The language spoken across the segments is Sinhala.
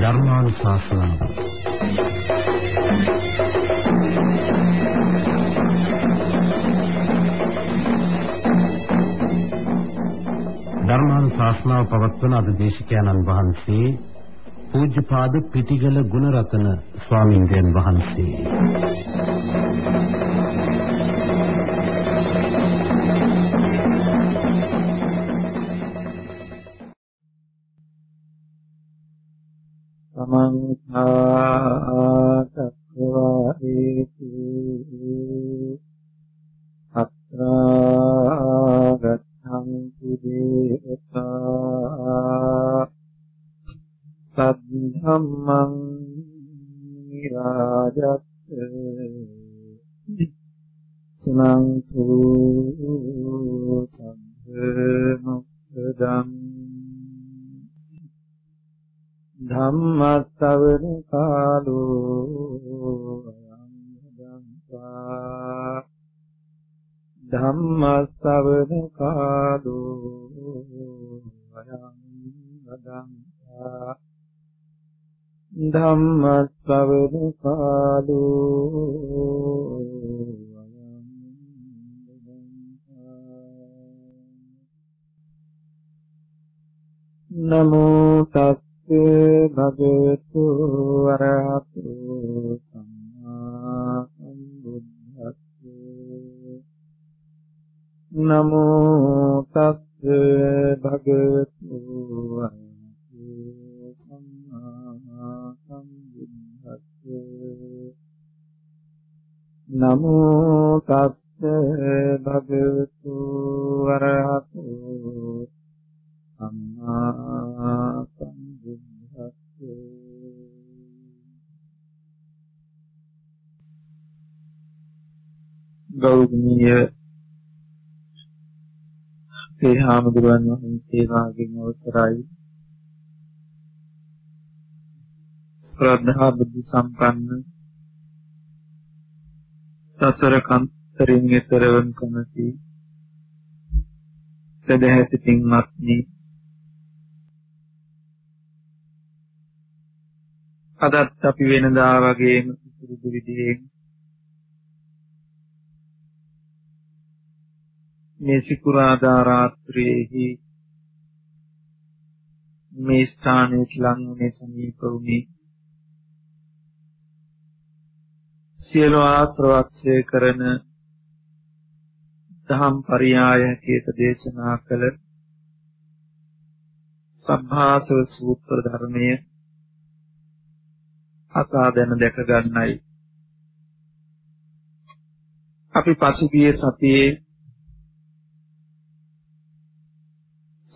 ධර්මානුශාසනාව. ධර්මානුශාසනාව පවත්වන අද දේශකයන්න් වහන්සේ පූජ්‍යපාද පිටිගල ගුණරතන ස්වාමින්දයන් වහන්සේ. ධම්මස්සවන කාලෝ අයං දන්තා ධම්මස්සවන කාලෝ නමෝ තස් භගවතු වරහතු නමෝ තස්ස භගවතු වරහතු සම්මා සම්බුද්දස්ස නමෝ තස්ස භගවතු වරහතු සම්මා ගෞරවනීය ශ්‍රී හාමුදුරුවන් වහන්සේ වාගෙන් අවසරයි ශ්‍රද්ධා බුද්ධ සම්පන්න සසර කන්තරින් ඊතරවන් කමති සදහැති පින්වත්නි අදත් අපි වෙනදා වගේම සුදුසු විදිහෙන් මේ සිකුරාදා රාත්‍රියේහි මේ ස්ථානයේ ලංගුනේ සමීප වුණේ. සියලු ආශ්‍රවක්ෂය කරන දහම් පරියාය හැටියට දේශනා කළ සම්භාසව සූත්‍ර ධර්මයේ අසා දැන දැක ගන්නයි. අපි පසුගිය සතියේ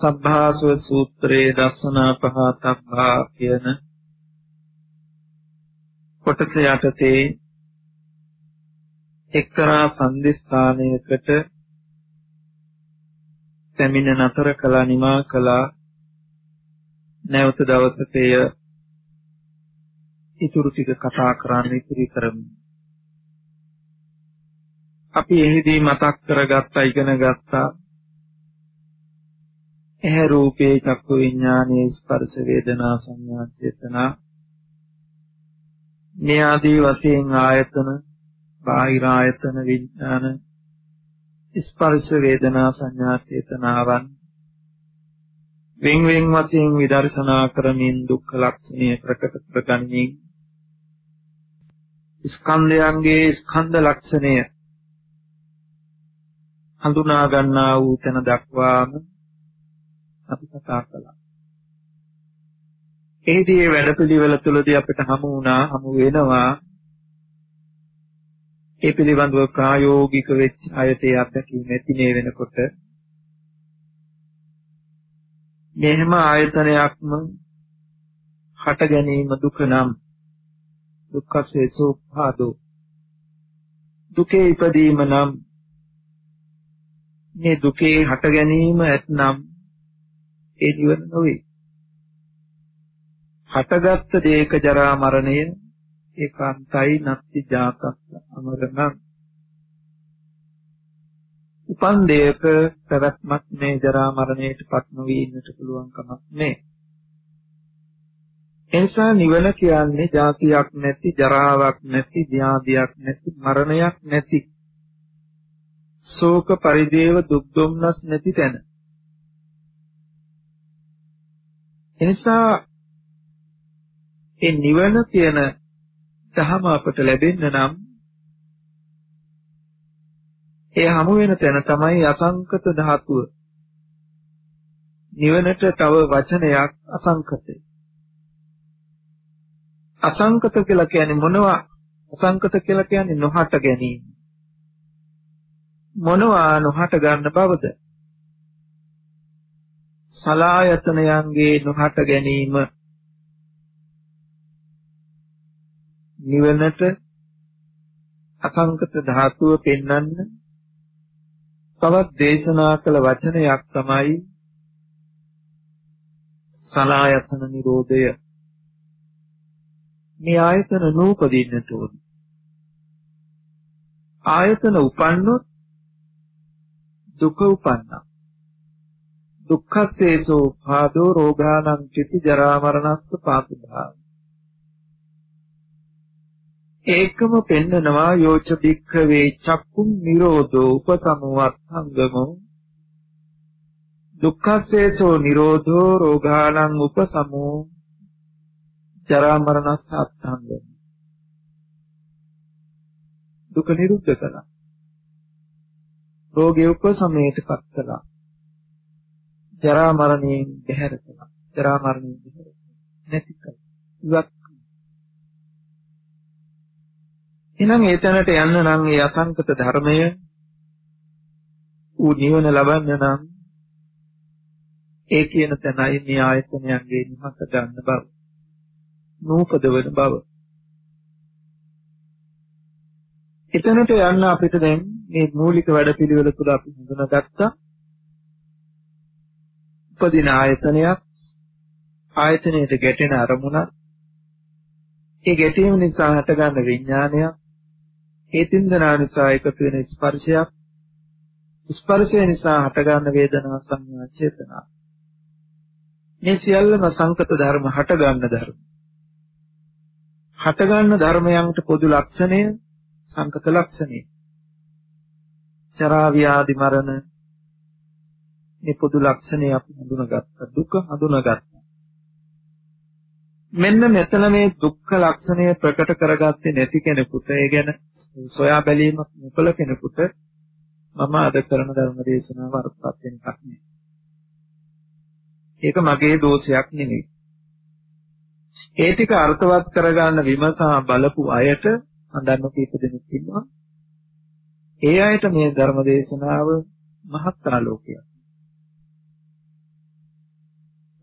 සබ්භාසව සූත්‍රයේ දස්සනා පහතබ්බා කියන කොටස යටතේ එක්තරා සම්දිස්ථානයකට පැමිණ නතර කළා නිමා කළා. නැවත දවසක එය ඉතුරු ටික කතා කරන්න ඉතිරි කරමු. අපි එහිදී මතක් කරගත්තා ඉගෙන ගත්තා. ඇහැ රූපේ චක්කු විඥානයේ ස්පර්ශ වේදනා සංඥා චේතනා. මේ ආදී වශයෙන් ආයතන බාහිර ආයතන විඥාන ස්පර්ශ වේදනා සංඥා චේතනාවන්. වෙන් වෙන් වශයෙන් විදර්ශනා කරමින් දුක්ඛ ලක්ෂණය ප්‍රකට කරගනිමින් ස්කන්ධයන්ගේ ස්කන්ධ ලක්ෂණය හඳුනා ගන්නා වූ තැන දක්වාම අපි කතා කළා. එහිදී මේ වැඩපිළිවෙල තුළදී අපිට හමු වුණා හමු වෙනවා ඒ පිළිබඳව ප්‍රායෝගික වෙච්ච අයතේ අත්දැකීම් නැතිනේ වෙනකොට මේ හැම ආයතනයක්ම හට ගැනීම දුක නම් දුක්ඛසේ සෝපාදෝ දුකේ ඉපදීම නම් මේ දුකේ හට ගැනීම ඇතනම් ඒ නිවන නොවේ. හටගත් දේක ජරා මරණය ඒකාන්තයි නැති ජාතක් අමරණ උපන් දෙයක පැවැත්මක් මේ ජරා මරණයට පත් නොවී ඉන්නට පුළුවන් කමක් නැහැ. එනිසා නිවන කියන්නේ ජාතියක් නැති, ජරාවක් නැති, ව්‍යාධියක් නැති, මරණයක් නැති. ශෝක පරිදේව දුක් දුම්නස් නැති තැන. එනිසා ඒ නිවන කියන ධහම අපට ලැබෙන්න නම් ඒ හමු වෙන තැන තමයි අසංකත ධාතුව. නිවනට තව වචනයක් අසංකතයි. අසංකත කියලා කියන්නේ මොනවා? අසංකත කියලා කියන්නේ නොහට ගැනීම. මොනවා නොහට ගන්න බවද? සලායතනයන්ගේ නොහට ගැනීම නිවනට අසංකත ධාතුව පෙන්වන්න තවත් දේශනා කළ වචනයක් තමයි සලායතන නිරෝධය. මේ ආයතන නූපදින්නට ඕන. ආයතන උපන්නොත් දුක උපන්නා. දුක්ඛසේසෝ භාදෝ රෝගානං චිති ජරා මරණස්ස පාපිභාව ඒකම පෙන්නනවා යෝච භික්ඛවේ චක්කුම් නිරෝධෝ උපසමවත්තංගමෝ. දුක්ඛසේසෝ නිරෝධෝ රෝගානං උපසමෝ. ජරා මරණස්ස අත්තංගමෝ. දුක නිරුද්ධ කළා. රෝගය උපසමයටපත් කළා. ජරා මරණයෙන් බැහැර කළා ජරා මරණයෙන් බැහැර නැති කළා ඉවත් එහෙනම් ඒ තැනට යන්න නම් ඒ අසංකත ධර්මය ඌ නිවන ලබන්න නම් ඒ කියන තැනයි මේ ආයතනයන්ගේ නිහත ගන්න බව. නූපදවන බව. එතනට යන්න අපිට දැන් මේ මූලික වැඩපිළිවෙල තුල අපි හඳුනාගත්තා. උපදින ආයතනයක් ආයතනයට ගැටෙන අරමුණක්. ඒ ගැටීම නිසා හටගන්න විඥානයක්. ඒ තින්දනා නිසා එකතු වෙන ස්පර්ශයක්. ස්පර්ශය නිසා හටගන්න වේදනා සංඥා චේතනා. මේ සියල්ලම සංකත ධර්ම හටගන්න ධර්ම. හටගන්න ධර්මයන්ට පොදු ලක්ෂණය සංකත ලක්ෂණය. චරා ව්‍යාධි මරණ මේ පොදු ලක්ෂණය අපි හඳුනාගත්තා දුක හඳුනාගත්තා මෙන්න මෙතන මේ දුක්ඛ ලක්ෂණය ප්‍රකට කරගත්තේ නැති කෙනෙකුට ඒ ගැන සොයා බැලීමක් නොකළ කෙනෙකුට මම අද කරන ධර්ම දේශනාව අර්ථවත් වෙන එකක් නෙවෙයි. ඒක මගේ දෝෂයක් නෙවෙයි. ඒ ටික අර්ථවත් කරගන්න විමසා බලපු අයට අඳන්න කීප දෙනෙක් ඉන්නවා. ඒ අයට මේ ධර්ම දේශනාව මහත් ආලෝකයක්.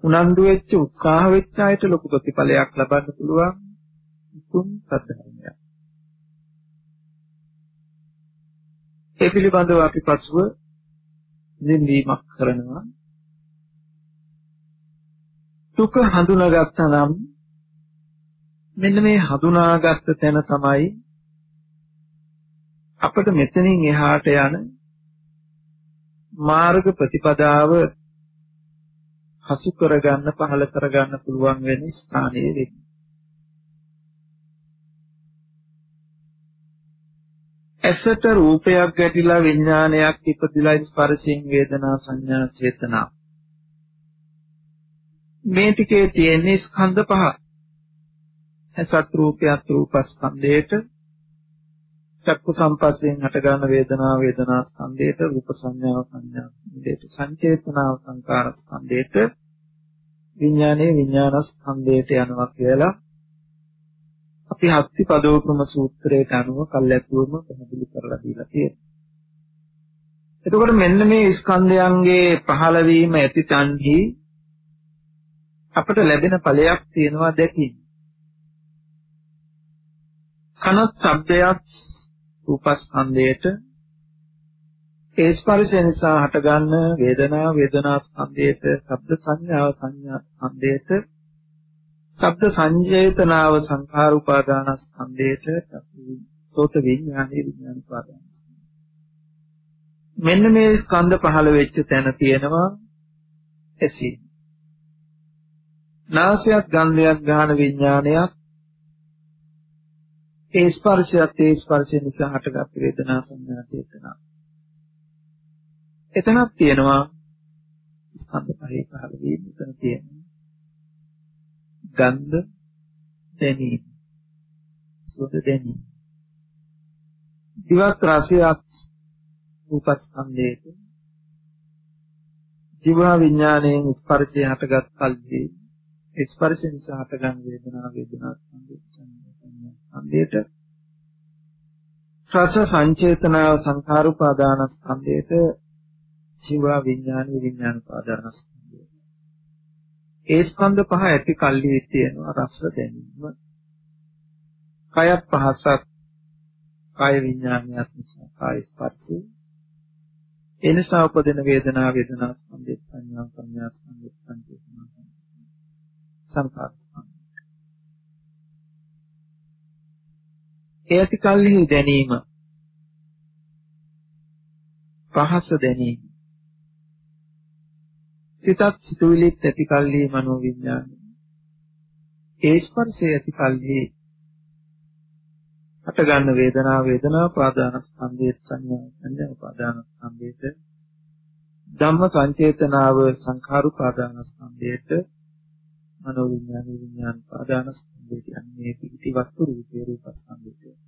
උනන්දු වෙච්ච උත්සාහ වෙච්ච අයට ලොකු ප්‍රතිඵලයක් ලබන්න පුළුවන් උතුම් සත්‍යයක්. ඒ පිළිබඳව අපි පසුව නින්දීමක් කරනවා. දුක හඳුනාගත්තා නම් මෙන්න මේ හඳුනාගත්ත තැන තමයි අපිට මෙතනින් එහාට යන මාර්ග ප්‍රතිපදාව හසු කරගන්න පහල කරගන්න පුළුවන් වෙන ස්ථානයේ වෙන්නේ. ඇසට රූපයක් ගැටිලා විඥානයක් ඉපදිලා ස්පර්ශයෙන් වේදනා සංඥා චේතනා මේ ටිකේ තියෙන ස්කන්ධ පහ ඇසත් රූපයත් රූපස්කන්ධයට චක්කු සම්පස්යෙන් හටගන්න වේදනා වේදනා ස්කන්ධයට රූප සංඥා සංඥා ස්කන්ධයට සංචේතනාව සංකාර ස්කන්ධයට විඥානයේ විඥාන ස්කන්ධයට යනවා කියලා අපි හත්ති පදෝපම සූත්‍රයට අනුව කල්ැතුවම පැහැදිලි කරලා දීලා තියෙනවා. එතකොට මෙන්න මේ ස්කන්ධයන්ගේ පහළ වීම ඇති තන්හි අපට ලැබෙන ඵලයක් තියෙනවා දැකීම. කනත් ශබ්දයක් රූපස්කන්ධයට ඒ ස්පර්ශය නිසා හටගන්න වේදනා වේදනා ස්කන්ධයට ශබ්ද සංඥාව සංඥා ස්කන්ධයට ශබ්ද සංජේතනාව සංඛාර උපාදාන ස්කන්ධයට සෝත විඥානේ විඥාන උපාදාන මෙන්න මේ ස්කන්ධ පහළ වෙච්ච තැන තියෙනවා ඇසීම. නාසයත් ගන්ධයත් ගාන විඥානයක් ඒ ස්පර්ශයත් ඒ ස්පර්ශය නිසා හටගත් වේදනා සංඥා චේතනා. එතනක් තියෙනවා ස්කන්ධ පහේ පහළ වීම එතන තියෙනවා. ගන්ධ දැනීම. සුවඳ දැනීම. දිවක් රසයක් රූපස්කන්ධයට ජීවා විඥාණයෙන් ස්පර්ශය හටගත් කල්හි ස්පර්ශ නිසා හටගන් වේදනා වේදනා ස්කන්ධයට රස සංචේතනාව සංඛාරුපාදාන ස්කන්ධයට ජීවා විඥාන විඥාන පාදාන ස්කන්ධයට ඒ ස්කන්ධ පහ ඇති කල්හි තියෙනවා රස දැනීම. කයත් පහසක් කාය විඥානයක් නිසා කාය ස්පර්ශය. ඒ නිසා උපදින වේදනා වේදනා ස්කන්ධය සංඥා සංඥා ස්කන්ධය සංකේතනා සංකාර ඒ ඇති කල්හි දැනීම. පහස දැනීම. සිතත් සිතුවිලිත් ඇති කල්හි මනෝ විඥානය ඒ ස්පර්ශය ඇති කල්හි හට ගන්න වේදනාව වේදනා පාදාන ස්කන්ධයේ සංඥා සංඥා පාදාන ස්කන්ධයට ධම්ම සංචේතනාව සංඛාරු පාදාන ස්කන්ධයට මනෝ විඥාන විඥාන පාදාන ස්කන්ධයට යන්නේ පිටි වස්තු රූපේ රූප ස්කන්ධයට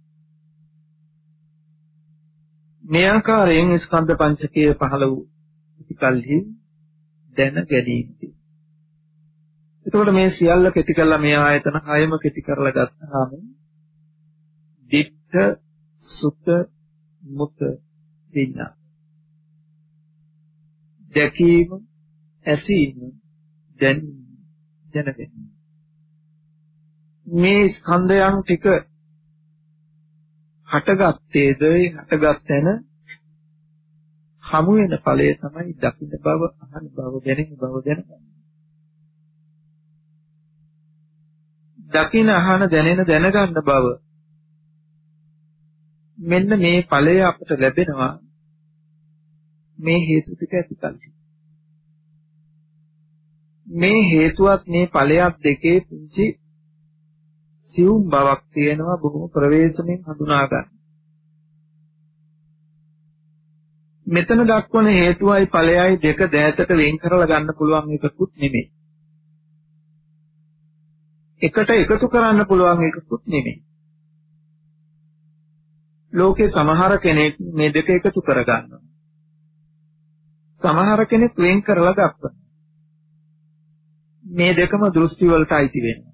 මේ ආකාරයෙන් ස්කන්ධ පංචකය පහළ වූ ඉතිකල්හි දැන ගැනීමයි එතකොට මේ සියල්ල කෙටි කරලා මේ ආයතන හයම කෙටි කරලා ගත්තාම දිට්ඨ සුත මුත විඥාන දැකීම ඇසීම දැනීම දැනගැනීම. මේ ස්කන්ධයන් ටික හටගත්තේද හටගත් තැන හමු වෙන ඵලය තමයි දකින්න බව අහන බව දැනෙන බව දැනගන්න. දකින අහන දැනෙන දැනගන්න බව මෙන්න මේ ඵලය අපට ලැබෙනවා මේ හේතු ටික ඇතිකල්හි. මේ හේතුවත් මේ ඵලයක් දෙකේ පුංචි සිවුම් බවක් තියෙනවා බොහොම ප්‍රවේශමෙන් හඳුනා ගන්න. මෙතන දක්වන හේතුවයි ඵලයයි දෙක දෑතට වෙන් කරලා ගන්න පුළුවන් එකකුත් නෙමෙයි. එකට එකතු කරන්න පුළුවන් එකකුත් නෙමෙයි. ලෝකේ සමහර කෙනෙක් මේ දෙක එකතු කරගන්නවා. සමහර කෙනෙක් වෙන් කරලා දක්වනවා. මේ දෙකම දෘෂ්ටි වලට අයිති වෙනවා.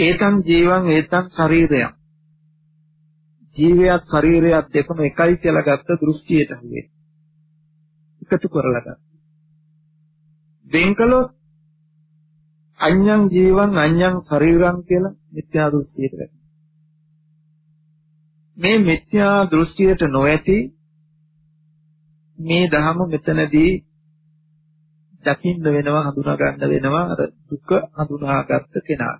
ඒතම් ජීවං ඒතම් ශරීරයන්. ජීවයත් ශරීරයත් දෙකම එකයි කියලා ගත්ත දෘෂ්ටියට හුවේ. එකතු කරලා ගත්තා. වෙන් කළොත් අඤ්ඤං ජීවං අඤ්ඤං ශරීරං කියලා මිත්‍යා දෘෂ්ටියට වැටෙනවා. මේ මිත්‍යා දෘෂ්ටියට නොඇති මේ ධහම මෙතනදී දකින්න වෙනවා හඳුනා ගන්න වෙනවා අර දුක හඳුනාගත්ත කෙනා.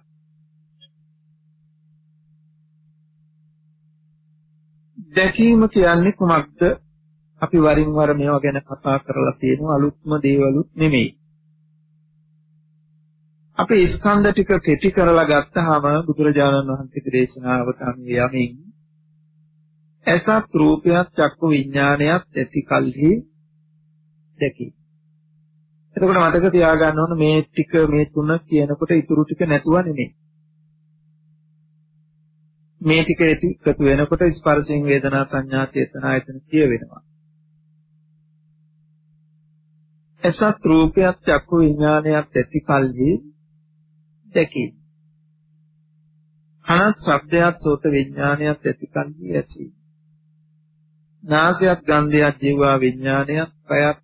දැකීම කියන්නේ කුමක්ද? අපි වරින් වර මේවා ගැන කතා කරලා තියෙනවා අලුත්ම දේවලුත් නෙමෙයි. අපි ස්කන්ධ ටික කෙටි කරලා ගත්තාම බුදුරජාණන් වහන්සේගේ දේශනාවට අනුව යමින් ඇසත් රූපයක් චක්කු විඥානයක් ඇති කල්හි දැකි. එතකොට මතක තියාගන්න ඕන මේ ටික මේ තුන කියනකොට ඉතුරු ටික නැතුව නෙමෙයි. මේ ටික එකතු වෙනකොට ස්පර්ශයෙන් වේදනා සංඥා චේතනා එතන කියවෙනවා. ඇසත් රූපයක් චක්කු විඥානයක් ඇති කල්හි දැකි. කනත් ශබ්දයක් සෝත විඥානයක් ඇති කල්හි ඇසී. නාසයත් ගන්ධයත් ජීවා විඥානයත් කයත්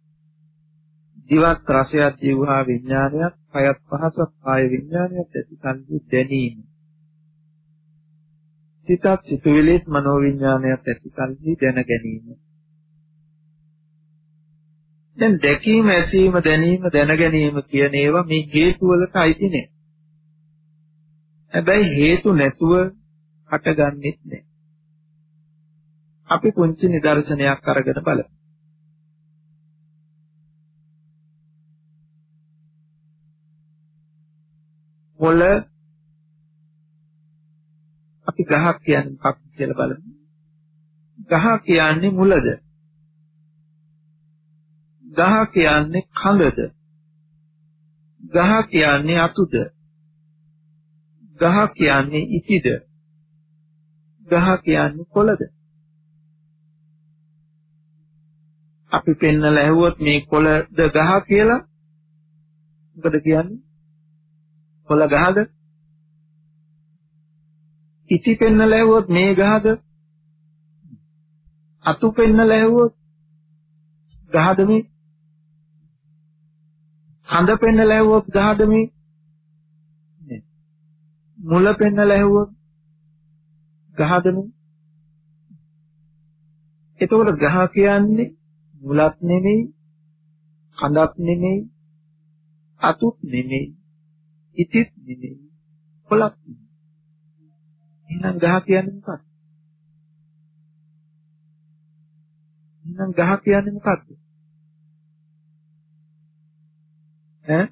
දිවත් රසයත් ජීවා විඥානයත් කයත් පහසත් කාය විඥානයත් ඇති කල්හි දැනීම සිතත් සිතුවිලිත් මනෝ විඥානයත් ඇති කල්හි දැන ගැනීම. දැන් දැකීම ඇසීම දැනීම දැන ගැනීම කියන ඒවා මේ හේතු වලට අයිති නෑ. හැබැයි හේතු නැතුව හටගන්නෙත් නෑ. අපි පුංචි නිදර්ශනයක් අරගෙන බලමු. මොළ අපි ගහක් කියන්නේ මොකක්ද කියලා බලමු. ගහ කියන්නේ මුලද? ගහ කියන්නේ කඳද? ගහ කියන්නේ අතුද? ගහ කියන්නේ ඉතිද? ගහ කියන්නේ කොළද? අපි පෙන්නලා ඇහුවොත් මේ කොළද ගහ කියලා මොකද කියන්නේ? කොළ ගහද? ඉති පෙන්නලා ඇහුවොත් මේ ගහද? අතු පෙන්නලා ඇහුවොත් ගහද මේ? කඳ පෙන්නලා ඇහුවොත් ගහද මේ? මුල පෙන්නලා ඇහුවොත් ගහද මේ? එතකොට ගහ කියන්නේ මුලක් නෙමෙයි කඳක් නෙමෙයි අතුත් නෙමෙයි ඉතිත් නෙමෙයි කොලක් නෙමෙයි එහෙනම් ගහ කියන්නේ මොකක්ද? එහෙනම් ගහ කියන්නේ මොකක්ද? ඈ?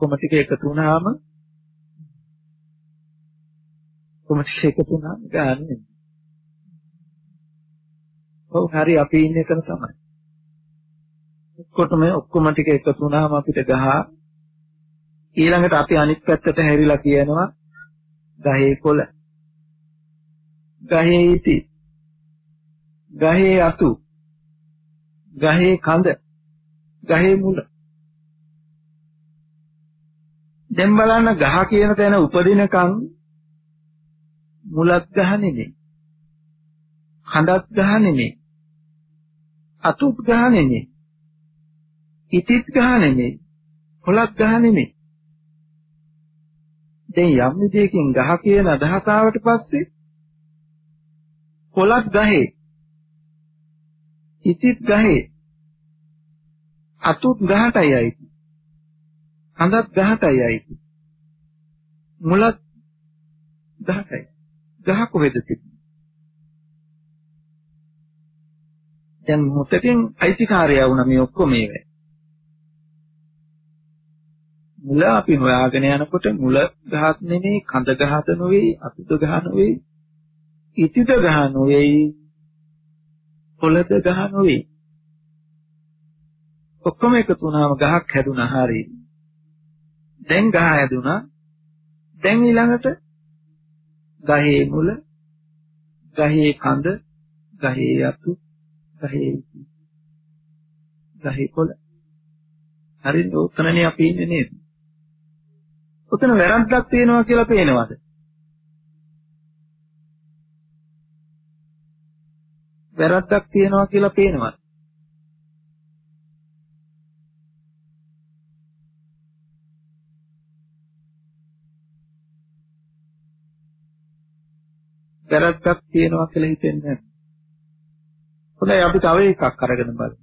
කොම ටික එකතු වුණාම? කොම ටික එකතු වුණාම ගන්නේ ඔව් හරි අපි ඉන්නේ එතන තමයි. ඔක්කොටම ඔක්කොම ටික එකතු වුණාම අපිට ගහ ඊළඟට අපි අනිත් පැත්තට හැරිලා කියනවා ගහේ කොළ. ගහේ ඉති. ගහේ අතු. ගහේ කඳ. ගහේ මුල. දැන් බලන්න ගහ කියන තැන උපදිනකන් මුලත් ගහ නෙමෙයි. කඳත් ගහ නෙමෙයි. අතුත් ගහ නෙමෙයි. ඉතිත් ගහ නෙමෙයි. කොලක් ගහ නෙමෙයි. දැන් යම් විදියකින් ගහ කියන අදහස ආවට පස්සේ කොලක් ගහේ ඉතිත් ගහේ අතුත් ගහටයි අයිති. හඳත් ගහටයි අයිති. මුලත් ගහටයි. ගහ කොහෙද තිබෙන්නේ? දැන් මොතකින් අයිතිකාරයා වුණා මේ ඔක්කොම ඒවා. මුල අපි හොයාගෙන යනකොට මුල ගහක් නෙමෙයි කඳ ගහද නෙවෙයි අතුද ගහ නෙවෙයි ඉතිද ගහ නෙවෙයි පොළද ගහ නෙවෙයි ඔක්කොම එකතු වුණාම ගහක් හැදුනා හරියි දැන් ගහ හැදුනා. දැන් ඊළඟට ගහේ මුල ගහේ කඳ ගහේ අතු ගහේ ගහේ කොළ හරිද? උතනනේ අපි ඉන්නේ නේද? උතන වැරද්දක් තියෙනවා කියලා පේනවද? වැරද්දක් තියෙනවා කියලා පේනවද? වැරද්දක් තියෙනවා කියලා හිතෙන්නේ නැහැ. හොඳයි අපි තව එකක් අරගෙන බලමු.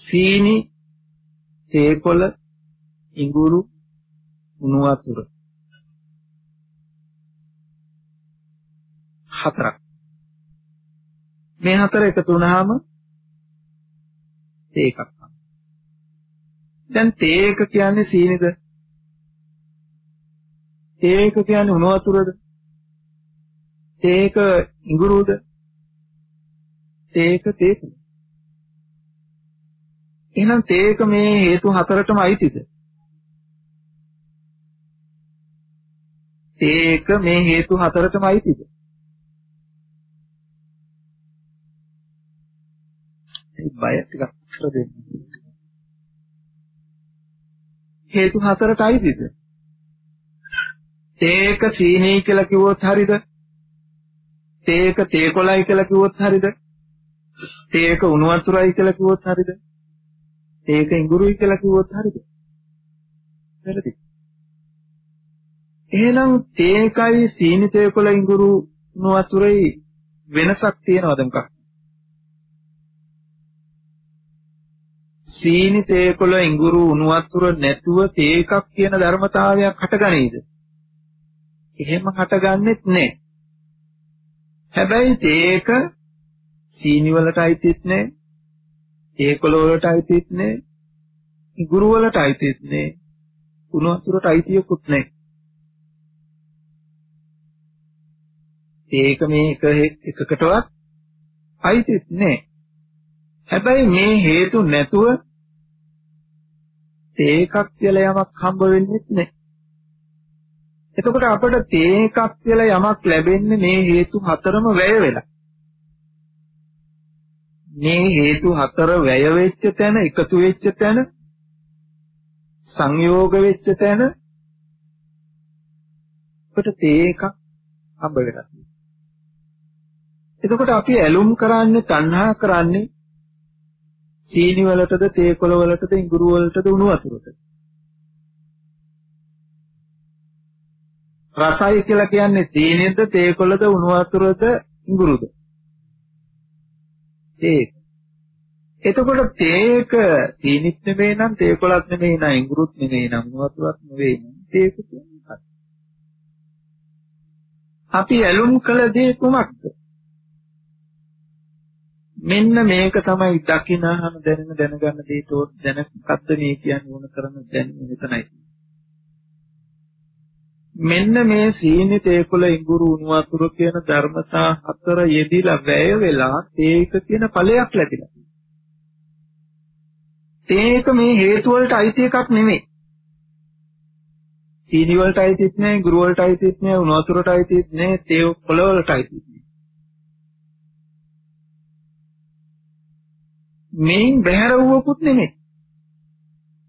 සීනි, තේකොළ, ඉඟුරු, උණු වතුර. හතරක්. මේ හතර එකතු වුණාම තේකක් තමයි. දැන් තේක කියන්නේ සීනිද? තේක කියන්නේ උණු වතුරද? තේක ඉඟුරුද? තේක තේක. එහෙනම් තේක මේ හේතු හතරටම අයිතිද? තේක මේ හේතු හතරටම අයිතිද? ඒ බය ටිකක් උත්තර දෙන්න. හේතු හතරට අයිතිද? තේක සීනී කියලා කිව්වොත් හරිද? තේක තේකොළයි කියලා කිව්වොත් හරිද? තේක උණු වතුරයි කියලා කිව්වොත් හරිද? තේක ඉඟුරුයි කියලා කිව්වොත් හරිද? වැරදි. එහෙනම් තේකයි සීනි තේකොළ ඉඟුරු උණු වතුරයි වෙනසක් තියෙනවද මොකක්? සීනි තේකොළ ඉඟුරු උණු වතුර නැතුව තේකක් කියන ධර්මතාවයක් හටගනීද? එහෙම හටගන්නෙත් නැහැ. හැබැයි තේක සීනි වලට අයිතිත් නැහැ. ඒකොළ වලට අයිතිත් නැහැ. ඉඟුරු වලට අයිතිත් නැහැ. කුණු වතුරට අයිතියකුත් නැහැ. ඒක මේ එක එකකටවත් අයිතිත් නැහැ. හැබැයි මේ හේතු නැතුව තේකක් කියලා යමක් හම්බ වෙන්නේ නැහැ. එතකොට අපිට තේකක් කියලා යමක් ලැබෙන්නේ මේ හේතු හතරම වැය වෙලා. මේ හේතු හතර වැය වෙච්ච තැන එකතු වෙච්ච තැන සංයෝග වෙච්ච තැන අපිට තේකක් හම්බ වෙලා එතකොට අපි ඇලුම් කරන්නේ තණ්හා කරන්නේ සීනි වලටද තේකොළ වලටද ඉඟුරු වලටද උණු වතුරටද? රසයි කියලා කියන්නේ සීනියද තේකොළද උණු වතුරද ඉඟුරුද? ඒක එතකොට තේක සීනිත් නෙමෙයි නම් තේකොළත් නෙමෙයි නම් ඉඟුරුත් නෙමෙයි නම් උණු වතුරත් නෙමෙයි නම් තේක කියන්නේ අපි ඇලුම් කළ දේ කුමක්ද? මෙන්න මේක තමයි දකින්නහම දැනෙන දැනගන්න දේතෝ දැන මොකද්ද මේ කියන්නේ ඕන කරන දැන් මෙතනයි. මෙන්න මේ සීනි තේකුල ඉඟුරු උණු වතුර කියන ධර්මතා හතර යෙදිලා වැය වෙලා ඒක කියන ඵලයක් ලැබිලා. ඒක මේ හේතු වලට අයිති එකක් නෙමෙයි. සීනි වලට අයිතිත් නෑ, ඉඟුරු වලට අයිතිත් නෑ, උණු වතුරට අයිතිත් නෑ, තේ කොළ වලට අයිතිත් නෑ. මේන් බැහැර වූවකුත් නෙමෙයි.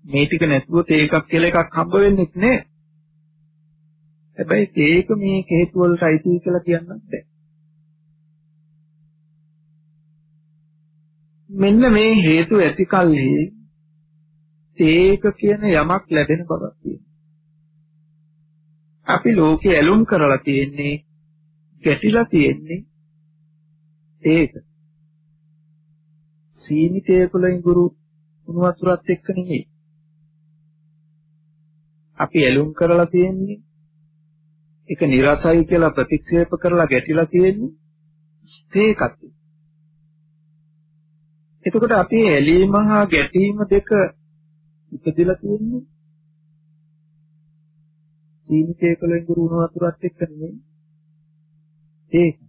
මේ ටික නැතුව තේකක් කියලා එකක් හම්බ වෙන්නේ නැහැ. හැබැයි තේක මේ හේතු වලට අයිති කියලා කියන්නත් බෑ. මෙන්න මේ හේතු ඇති කල්හි තේක කියන යමක් ලැබෙන බවක් තියෙනවා. අපි ලෝකේ ඇලුම් කරලා තියෙන්නේ ගැටිලා තියෙන්නේ ඒක. සීමිතය කුලින් ගුරු උණු වතුරත් එක්ක නෙමෙයි. අපි ඇලුම් කරලා තියෙන්නේ ඒක નિરાසයි කියලා ප්‍රතික්ෂේප කරලා ගැටිලා තියෙන්නේ ඒකත්. එතකොට අපි ඇලීම හා ගැටීම දෙක ඉපදලා තියෙන්නේ සීමිතය කුලින් ගුරු උණු වතුරත් එක්ක නෙමෙයි. ඒක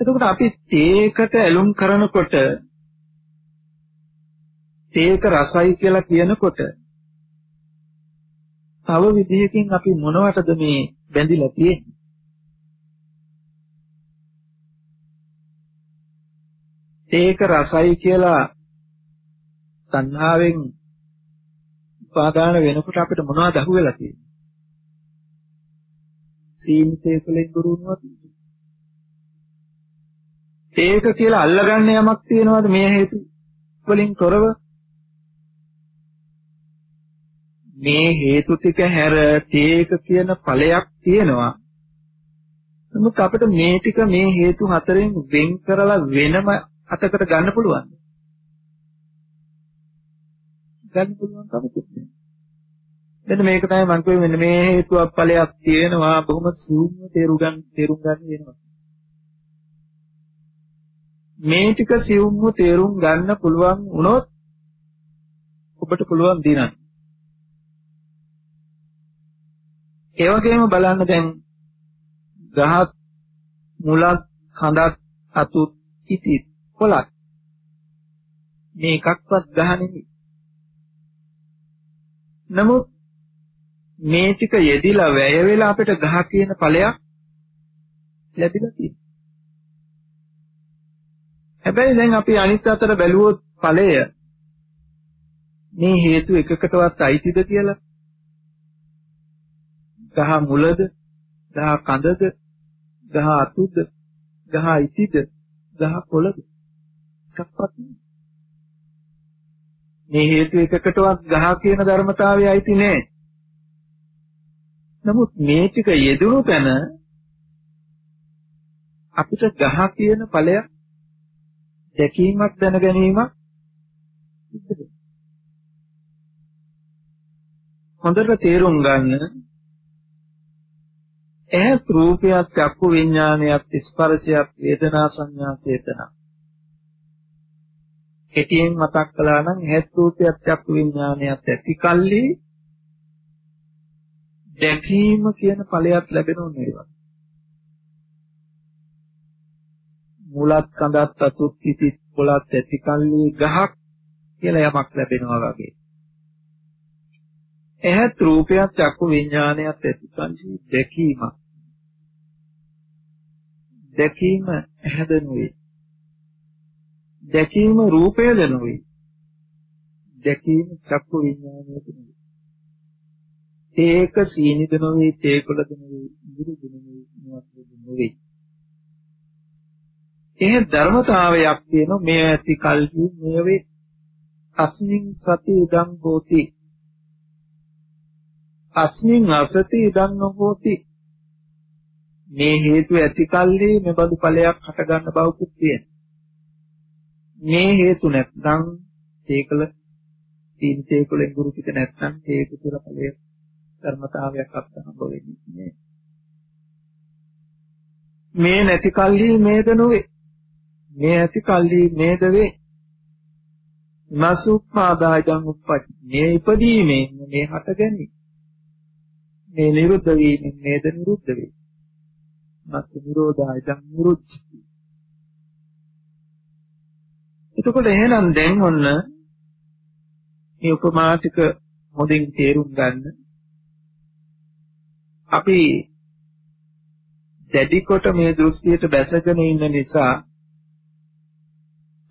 එතකොට අපි තේකට ඇලුම් කරනකොට තේක රසයි කියලා කියනකොට තව විදිහකින් අපි මොනවටද මේ බැඳිලා තියෙන්නේ? තේක රසයි කියලා සංහාවෙන් උපාදාන වෙනකොට අපිට මොනවද අහුවෙලා තියෙන්නේ? සීමිතේ කුලෙන් ගුරුුණුවත් ඒක කියලා අල්ලගන්න යමක් තියෙනවද මේ හේතු වලින් තොරව? මේ හේතු ටික හැර තේක කියන ඵලයක් තියෙනවා. නමුත් අපිට මේ ටික මේ හේතු හතරෙන් වෙන් කරලා වෙනම අතකට ගන්න පුළුවන් ගන්න පුළුවන් කමකුත් නෑ. මෙන්න මේක තමයි මම කියුවේ මෙන්න මේ හේතුවක් ඵලයක් තියෙනවා. බොහොම සූක්ෂම තේරුම් ගන්න තේරුම් ගන්න වෙනවා. මේ ටික සිවුම්ව තේරුම් ගන්න පුළුවන් වුණොත් ඔබට පුළුවන් දිනන්න. ඒ වගේම බලන්න දැන් ගහක් මුලක් කඳක් අතුත් ඉතිත් කොලක් මේ එකක්වත් ගහ නෙමෙයි. නමුත් මේ ටික යෙදිලා වැය වෙලා අපිට ගහ කියන ඵලයක් ලැබිලා තියෙනවා. හැබැයි දැන් අපි අනිත් අතට බැලුවොත් ඵලය මේ හේතු එකකටවත් අයිතිද කියලා? ගහ මුලද ගහ කඳද ගහ අතුද ගහ ඉතිද ගහ කොළද? එකක්වත් මේ හේතු එකකටවත් ගහ කියන ධර්මතාවය අයිති නෑ. නමුත් මේ ටික යෙදුණු තැන අපිට ගහ කියන ඵලයක් දැකීමක් දැන ගැනීමක් හොඳට තේරුම් ගන්න. ඇහත් රූපයක් චක්කු විඥානයක් ස්පර්ශයක් වේදනා සංඥා චේතනා. කෙටියෙන් මතක් කළා නම් ඇහත් රූපයක් චක්කු විඥානයක් ඇති කල්ලි දැකීම කියන ඵලයක් ලැබෙනව නේද මුලත් කඳත් අතුත් කිසිත් පොළත් ඇති කල්ලි ගහක් කියලා යමක් ලැබෙනවා වගේ. ඇහත් රූපයක් චක්කු විඥානයක් ඇතිකල්හි දැකීමක් දැකීම. ඇහැද නෙවෙයි. දැකීම රූපයද නෙවෙයි. දැකීම චක්කු විඥානයද නෙවෙයි. ඒක සීනිද නෙවෙයි තේකොළද නෙවෙයි ඉදිරිද නෙවෙයි නිවත්ද නෙවෙයි. එහෙ ධර්මතාවයක් තියෙන මේ ඇති කල්හි මේ අස්මින් සති ඉදං හෝති. අස්මින් අසති ඉදන් නොහෝති. මේ හේතු ඇති කල්හි මෙබඳු ඵලයක් හට ගන්න බවකුත් තියෙනවා මේ හේතු නැත්නම් ඒකල තීන් තේකලෙන් ගුරු පිට නැත්නම් හේතු තුර ඵලය ධර්මතාවයක් අත්හම්බ වෙන්නේ නෑ මේ නැති කල්හි මේද නොවේ. මේ ඇති කල්හි මේද වේ නසුප්පාදායං උප්පටි මේ ඉපදීමෙන් මේ හට ගැනීම මේ නිරුද්ධ වීමෙන් නේද නිරුද්ධ වේ. මත් නිරෝධාය දැන් නිරුද්ධ. එතකොට එහෙනම් දැන් ඔන්න මේ උපමා ටික හොඳින් තේරුම් ගන්න. අපි දැඩි කොට මේ දෘෂ්ටියට බැසගෙන ඉන්න නිසා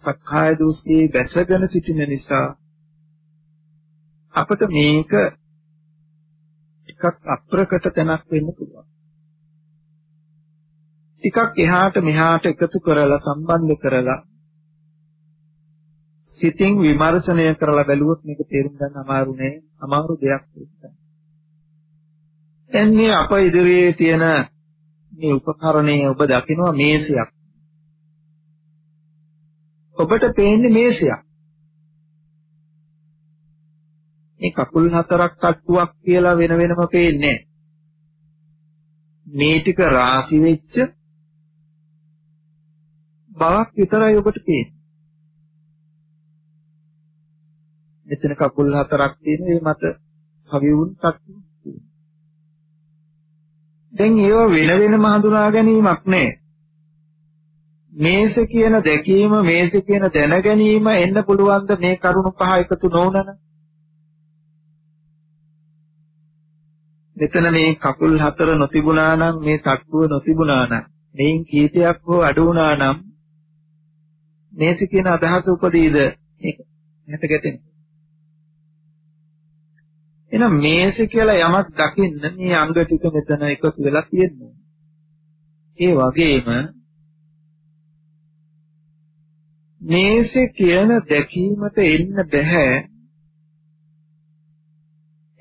සක්කාය දෘෂ්ටියේ බැසගෙන සිටින නිසා අපට මේක ටිකක් අප්‍රකට තැනක් වෙන්න පුළුවන්. ටිකක් එහාට මෙහාට එකතු කරලා සම්බන්ධ කරලා සිතින් විමර්ශනය කරලා බැලුවොත් මේක තේරුම් ගන්න අමාරු නෑ අමාරු දෙයක් වෙන්න. දැන් මේ අප ඉදිරියේ තියෙන මේ උපකරණය ඔබ දකිනවා මේසයක්. ඔබට පේන්නේ මේසයක්. මේ කකුල් හතරක් තට්ටුවක් කියලා වෙන වෙනම පේන්නේ මේ ටික රාශි වෙච්ච බවක් විතරයි ඔබට පේන්නේ. මෙතන කකුල් හතරක් තියෙන මේ මත කවිවුන් තට්ටු දැන් ඒව වෙන වෙනම හඳුනා ගැනීමක් නෑ. මේස කියන දැකීම මේස කියන දැන ගැනීම එන්න පුළුවන් ද මේ කරුණු පහ එකතු නොවුනන? මෙතන මේ කකුල් හතර නොතිබුණා නම් මේ තට්ටුව නොතිබුණා නම් මේන් කීපයක් හෝ අඩු වුණා නම් මේස කියන අදහස උපදීද? මේක හැට ගැටෙන එහෙනම් මේස කියලා යමක් දකින්න මේ අංග ටික මෙතන එකතු වෙලා තියෙනවා. ඒ වගේම මේස කියන දැකීමට එන්න බෑ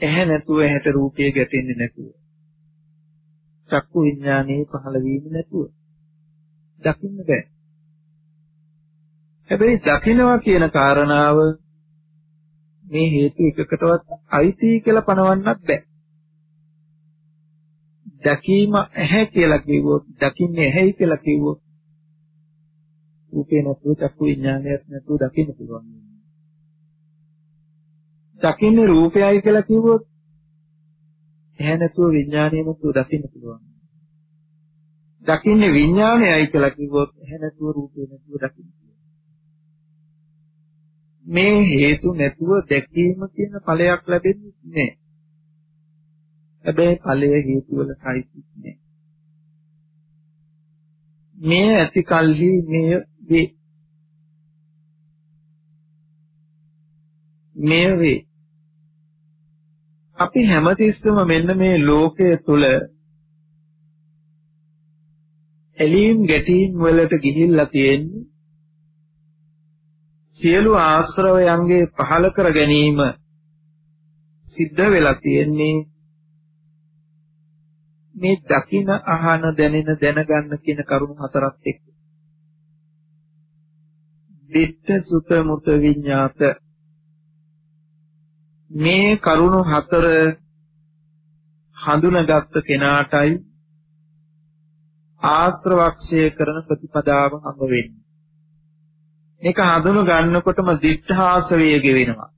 ඇහැ නැතුව ඇහැට රූපය ගැටෙන්නේ නැතුව. චක්කු විඥානයේ පහළ වීම නැතුව. දකින්න බෑ. හැබැයි දකින්නවා කියන කාරණාව මේ හේතු එකකටවත් අයිති කියලා පනවන්නත් බෑ. දැකීම ඇහැ කියලා කිව්වොත් දකින්නේ ඇහැයි කියලා කිව්වොත් රූපේ නැතුව චක්කු විඥානයක් නැතුව දකින්න පුළුවන්. දකින්නේ රූපයයි කියලා කිව්වොත් එහැ නැතුව විඥානය නැතුව දකින්න පුළුවන්. දකින්නේ විඥානයයි කියලා කිව්වොත් එහැ නැතුව රූපේ නැතුව දකින්න පුළුවන්. මේ හේතු නැතුව දැකීම කියන ඵලයක් ලැබෙන්නේ නැහැ. හැබැයි ඵලය හේතු වල සායිතිත් නැහැ. මේ ඇති කල්හි මේ වේ මේ වේ අපි හැමතිස්සම මෙන්න මේ ලෝකයේ තුල එලීම් ගැටීම් වලට ගිහිල්ලා තියෙන්නේ සියලු ආශ්‍රවයන්ගේ පහල කර ගැනීම සිද්ධ වෙලා තියෙන්නේ මේ දකින අහන දැනෙන දැනගන්න කියන කරුණු හතරත් එක්ක. දිට්ඨ සුත මුත විඤ්ඤාත මේ කරුණු හතර හඳුනාගත්ත කෙනාටයි ආශ්‍රවක්ෂය කරන ප්‍රතිපදාව හම්බ වෙන්නේ. මේක හඳුන ගන්නකොටම දිඨාසවයේ ගෙවෙනවා.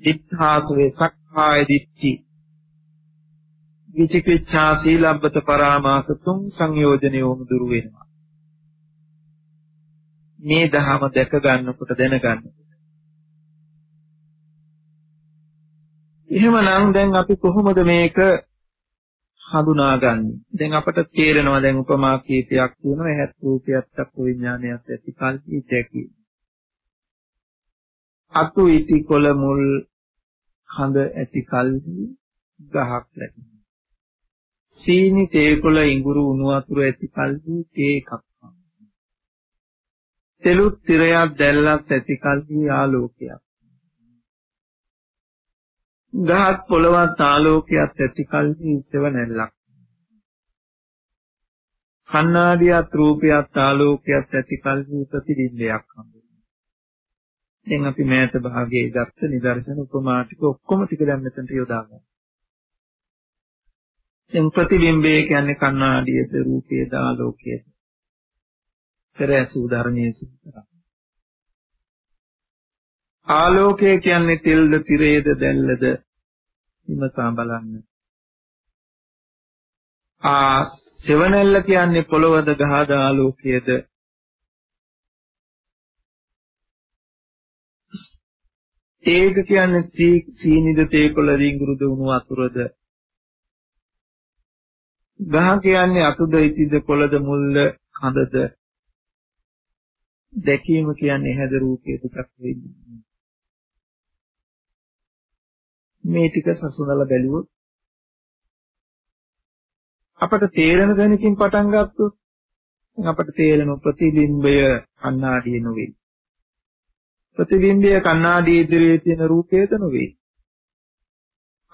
දිඨාසවේ සක්කාය දිට්ඨි විචිකිච්ඡා සීලබ්බත පරාමාස තුන් සංයෝජනයෝම දුරු වෙනවා. මේ දහම දැක ගන්නකොට දැන ගන්නකොට. එහෙමනම් දැන් අපි කොහොමද මේක හඳුනාගන්නේ? දැන් අපට තේරෙනවා දැන් උපමා කීපයක් තියෙනවා. ඇහත් රූපයක් චක්ක විඥානයක් ඇති කල්පී දැකි. අතු ඉති කොළ මුල් කඳ ඇති කල්හි ගහක් ලැබෙනවා. සීනි තේකොළ ඉඟුරු උණු වතුර ඇති කල්හි තේ එකක් තෙලුත් තිරයක් දැල්ලක් ඇති කල්හි ආලෝකයක්. ගහක් පොළවත් ආලෝකයක් ඇති කල්හි සෙවණැල්ලක්. කණ්ණාඩියත් රූපයත් ආලෝකයක් ඇති කල්හි ප්‍රතිබිම්බයක් හම්බෙනවා. දැන් අපි මෑත භාගයේ ගත්ත නිදර්ශන උපමා ටික ඔක්කොම ටික දැන් මෙතනට යොදා ගන්න. දැන් ප්‍රතිබිම්බය කියන්නේ කණ්ණාඩියද රූපයේද ආලෝකයේද පෙර ඇසූ ධර්මයේ සිද්ධ ආලෝකය කියන්නේ තෙල්ද තිරේද දැල්ලද විමසා බලන්න. ආ සෙවණැල්ල කියන්නේ පොළවද ගහද ආලෝකයේද? ඒක කියන්නේ සීනිද තේකොළ රිංගුරුද උණු වතුරද ගහ කියන්නේ අතුද ඉතිද කොළද මුල්ද කඳද? දැකීම කියන්නේ හැද රූපයේ දුකක් වෙන්නේ. මේ ටික සසුනලා බැලුවොත් අපට තේරෙන දැනකින් පටන් ගත්තොත් අපට තේරෙන ප්‍රතිබිම්බය කණ්ණාඩිය නෙවෙයි ප්‍රතිබිම්බය කණ්ණාඩිය ඉදිරියේ තියෙන රූපයද නෙවෙයි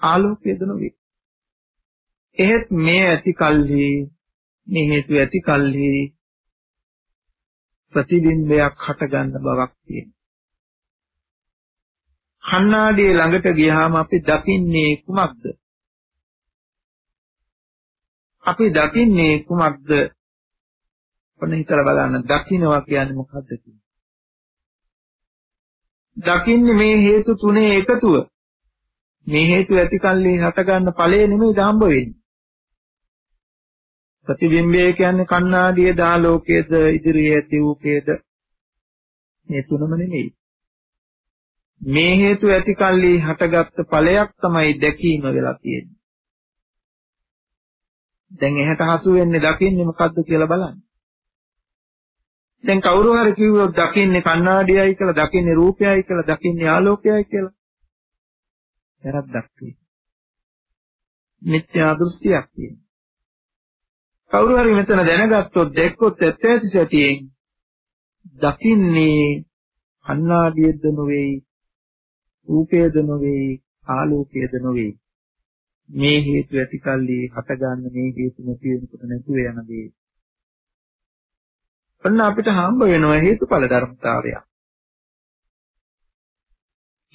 ආලෝකයද නෙවෙයි එහෙත් මේ ඇති කල්හි මේ හේතු ඇති කල්හි ප්‍රතිබිම්බයක් හටගන්න බවක් තියෙනවා. කණ්ණාඩියේ ළඟට ගියාම අපි දකින්නේ කුමක්ද? අපි දකින්නේ කුමක්ද? ඔන්න හිතලා බලන්න දකින්නවා කියන්නේ මොකද්ද කියන්නේ? දකින්නේ මේ හේතු තුනේ එකතුව. මේ හේතු ඇති කල්ලි හටගන්න ඵලය නෙමෙයි දහම්බ වෙන්නේ. ප්‍රතිබිම්බය කියන්නේ කණ්ණාඩියේ දාලෝකයේද ඉදිරියේ ඇති රූපයේද මේ තුනම නෙමෙයි. මේ හේතු ඇති කල්ලි හටගත්ත ඵලයක් තමයි දැකීම වෙලා තියෙන්නේ. දැන් එහෙට හසු වෙන්නේ දකින්නේ මොකද්ද කියලා බලන්න. දැන් කවුරු හරි කිව්වොත් දකින්නේ කණ්ණාඩියයි කියලා, දකින්නේ රූපයයි කියලා, දකින්නේ ආලෝකයයි කියලා. වැරද්දක් තියෙනවා. මිත්‍යා දෘෂ්ටියක් තියෙනවා. කවුරු හරි මෙතන දැනගත්තොත් දැක්කොත් ඇත්ත ඇති සැටියෙන් දකින්නේ කණ්ණාඩියද නොවේයි රූපයද නොවේයි ආලෝකයද නොවේයි මේ හේතු ඇති කල්ලි හටගන්න මේ හේතු නැති වෙනකොට නැතුව යන දේ. ඔන්න අපිට හම්බ වෙනවා හේතුඵල ධර්මතාවයක්.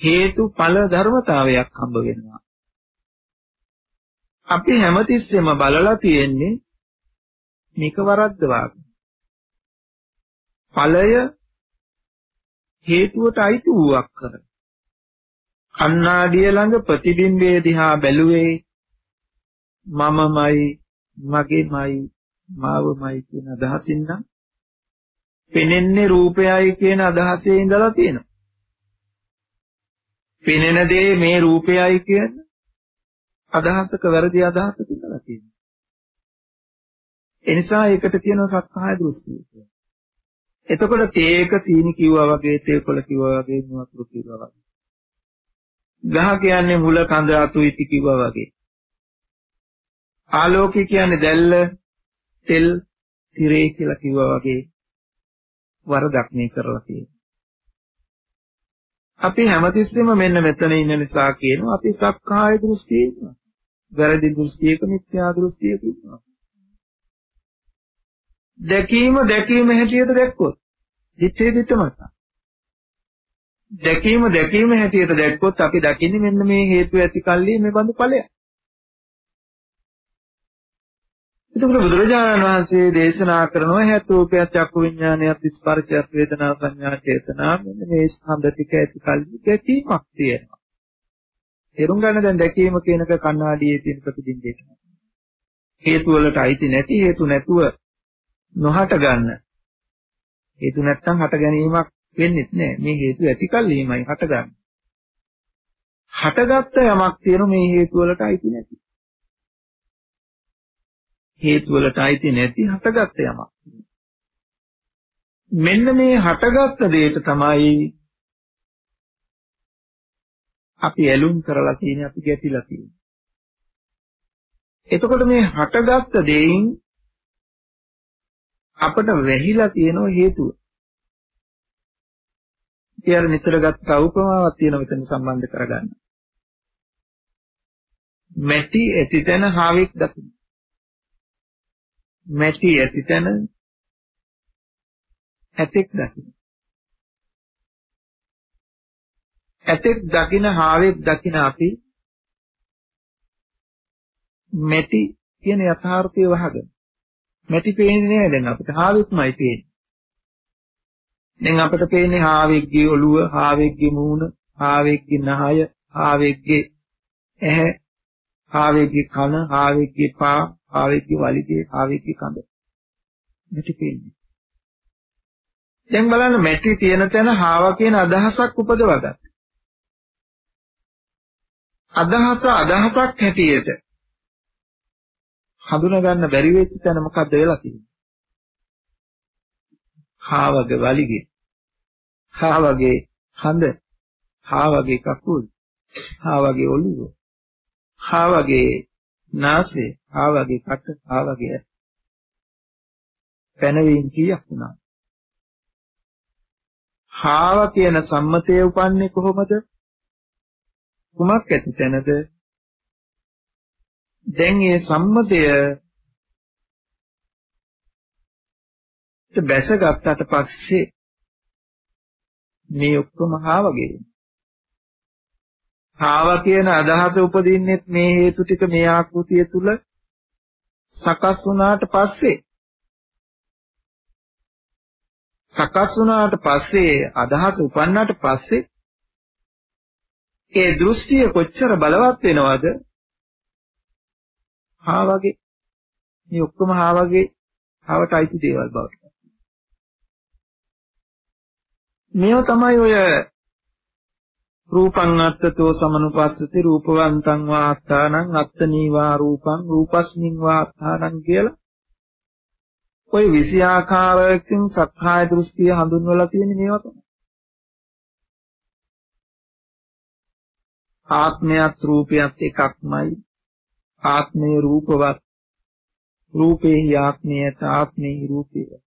හේතුඵල ධර්මතාවයක් හම්බ වෙනවා. අපි හැමතිස්සෙම බලලා තියෙන්නේ මේක වරද්දවාගෙන. ඵලය හේතුවට අයිති වූවක් කර. කණ්ණාඩිය ළඟ ප්‍රතිබිම්බයේ දිහා බැලුවේ මමමයි මගේමයි මාවමයි කියන අදහසින් නම් පෙනෙන්නේ රූපයයි කියන අදහසේ ඉඳලා තියෙනවා. පෙනෙන දේ මේ රූපයයි කියන අදහසක වැරදි අදහසක ඉඳලා තියෙනවා. එනිසා ඒකට කියනවා සක්කාය දෘෂ්ටිය කියලා. එතකොට තේක සීනි කිව්වා වගේ තේකොළ කිව්වා වගේ නුවතුරු කිව්වා වගේ. ගහ කියන්නේ මුල කඳ අතු ඉති කිව්වා වගේ. ආලෝකය කියන්නේ දැල්ල තෙල් තිරේ කියලා කිව්වා වගේ වරදක් මේ කරලා තියෙනවා. අපි හැමතිස්සෙම මෙන්න මෙතන ඉන්න නිසා කියනවා අපි සක්කාය දෘෂ්ටියේ ඉන්නවා. වැරදි දෘෂ්ටියක මිත්‍යා දෘෂ්ටියක ඉන්නවා. දැකීම දැකීම හැටියට දැක්කොත් දිත්තේ දිත්තමත් දැකීම දැකීම හැටියට දැක්කොත් අපි දකින්නේ මෙන්න මේ හේතු ඇති කල්ලි මේ බඳු ඵලයක් එතකොට බුදුරජාණන් වහන්සේ දේශනා කරනවා හේතුපය චක්කු විඥානයත් ස්පර්ශයත් වේදනා සංඥා චේතනා මෙන්න මේ ස්කන්ධ ටික ඇති කල්හි ගැටීමක් තියෙනවා. තේරුම් ගන්න දැන් දැකීම කියනක කණ්ණාඩියේ තියෙන ප්‍රතිබිම්බයක්. හේතු වලට අයිති නැති හේතු නැතුව නොහට ගන්න. හේතු නැත්තම් හට ගැනීමක් වෙන්නේ නැහැ. මේ හේතු ඇති කල්හිමයි හටගන්නේ. හටගත්ත යමක් තියෙන මේ හේතු වලට අයිති නැති. හේතු වලට අයිති නැති හටගත්ත යමක්. මෙන්න මේ හටගත්ත දෙයට තමයි අපි ඇලුම් කරලා තියෙන්නේ අපි ගැටිලා තියෙන්නේ. එතකොට මේ හටගත්ත දෙයින් අපට වැහිලා තියෙන හේතුව. කියලා නිතර ගත්ත උපමාවක් තියෙන මෙතන සම්බන්ධ කරගන්න. මැටි ඇතිතන හාවෙක් දකින්න. මැටි ඇතිතන ඇතෙක් දකින්න. ඇතෙක් දකින හාවෙක් දකින අපි මැටි කියන යථාර්ථය වහගෙන මැටි පේන්නේ නැහැ දැන් අපිට හාවෙක්මයි පේන්නේ. දැන් අපිට පේන්නේ හාවෙක්ගේ ඔළුව, හාවෙක්ගේ මූණ, හාවෙක්ගේ නහය, හාවෙක්ගේ ඇහැ, හාවෙක්ගේ කන, හාවෙක්ගේ පා, හාවෙක්ගේ වලිගේ, හාවෙක්ගේ කඳ. මැටි පේන්නේ. දැන් බලන්න මැටි තියෙන තැන හාව කියන අදහසක් උපදවගත්තා. අදහස අදහසක් හැටියට හඳුනා ගන්න බැරි වෙච්ච තැන මොකද්ද වෙලා තියෙන්නේ? හාවගේ වලිගේ, හාවගේ හඳ, හාවගේ කකුල්, හාවගේ ඔළුව, හාවගේ නාසය, හාවගේ කට, හාවගේ පැනවීම කීයක් වුණා? හාව කියන සම්මතය උපන්නේ කොහොමද? කුමක් ඇති තැනද? දැන් මේ සම්මතය බැසගත්තට පස්සේ මේ ඔක්කොම හාවගේ. හාව කියන අදහස උපදින්නෙත් මේ හේතු ටික මේ ආකෘතිය තුල සකස් වුණාට පස්සේ සකස් වුණාට පස්සේ අදහස උපන්නාට පස්සේ ඒ දෘෂ්ටිය කොච්චර බලවත් වෙනවද හා වගේ. මේ ඔක්කොම හා වගේ හාවට අයිති දේවල් බවට මේව තමයි ඔය රූපං අත්තතෝ සමනුපස්සති රූපවන්තං වාත්තානං අත්තනී වා රූපං රූපස්මින් වාත්තානං කියලා. ඔය 20 ආකාරයකින් සත්‍යය දෘෂ්ටිය හඳුන්වලා තියෙන්නේ මේවා තමයි. ආත්මයත් රූපයත් එකක්මයි. ආත්මය රූපවත්. රූපේහි ආත්මයත ආත්මේහි රූපේය